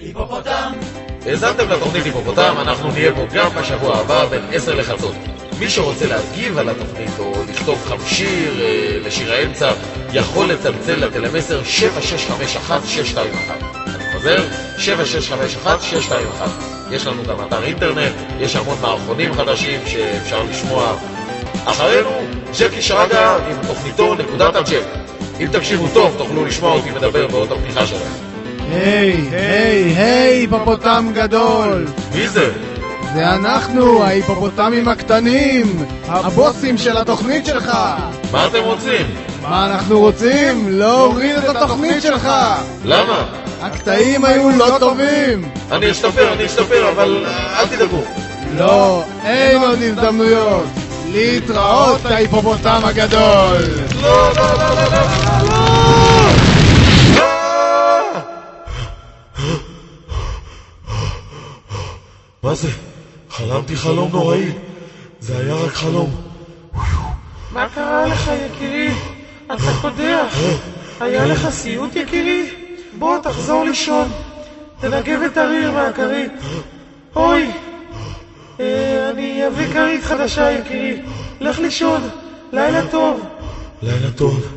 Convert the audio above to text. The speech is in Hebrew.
היפופוטם! האזנתם לתוכנית היפופוטם, אנחנו נהיה פה גם בשבוע הבא בין 10 לחצות. מי שרוצה להגיב על התוכנית או לכתוב חם שיר אה, לשיר האמצע, יכול לצלצל לטלמסר 7651-621. אני חוזר, 7651-621. יש לנו גם אתר אינטרנט, יש המון מערכונים חדשים שאפשר לשמוע. אחרינו, ג'קי שרגא עם תוכניתו נקודת הג'ק. אם תקשיבו טוב, תוכלו לשמוע אותי מדבר באות הפתיחה שלהם. היי, היי, היפופוטם גדול! מי זה? זה אנחנו, ההיפופוטמים הקטנים! הבוסים של התוכנית שלך! מה אתם רוצים? מה אנחנו רוצים? להוריד את התוכנית שלך! למה? הקטעים היו לא טובים! אני אשתפר, אני אשתפר, אבל אל תדאגו. לא, אין עוד הזדמנויות! להתראות, ההיפופוטם הגדול! לא, לא, לא, לא, לא, לא! מה זה? חלמתי חלום נוראי. זה היה רק חלום. מה קרה לך, יקירי? אתה קודח. היה לך סיוט, יקירי? בוא, תחזור לישון. תנגב את הריר מהכרית. אוי, אה, אני אביא כרית חדשה, יקירי. לך לישון. לילה טוב. לילה טוב.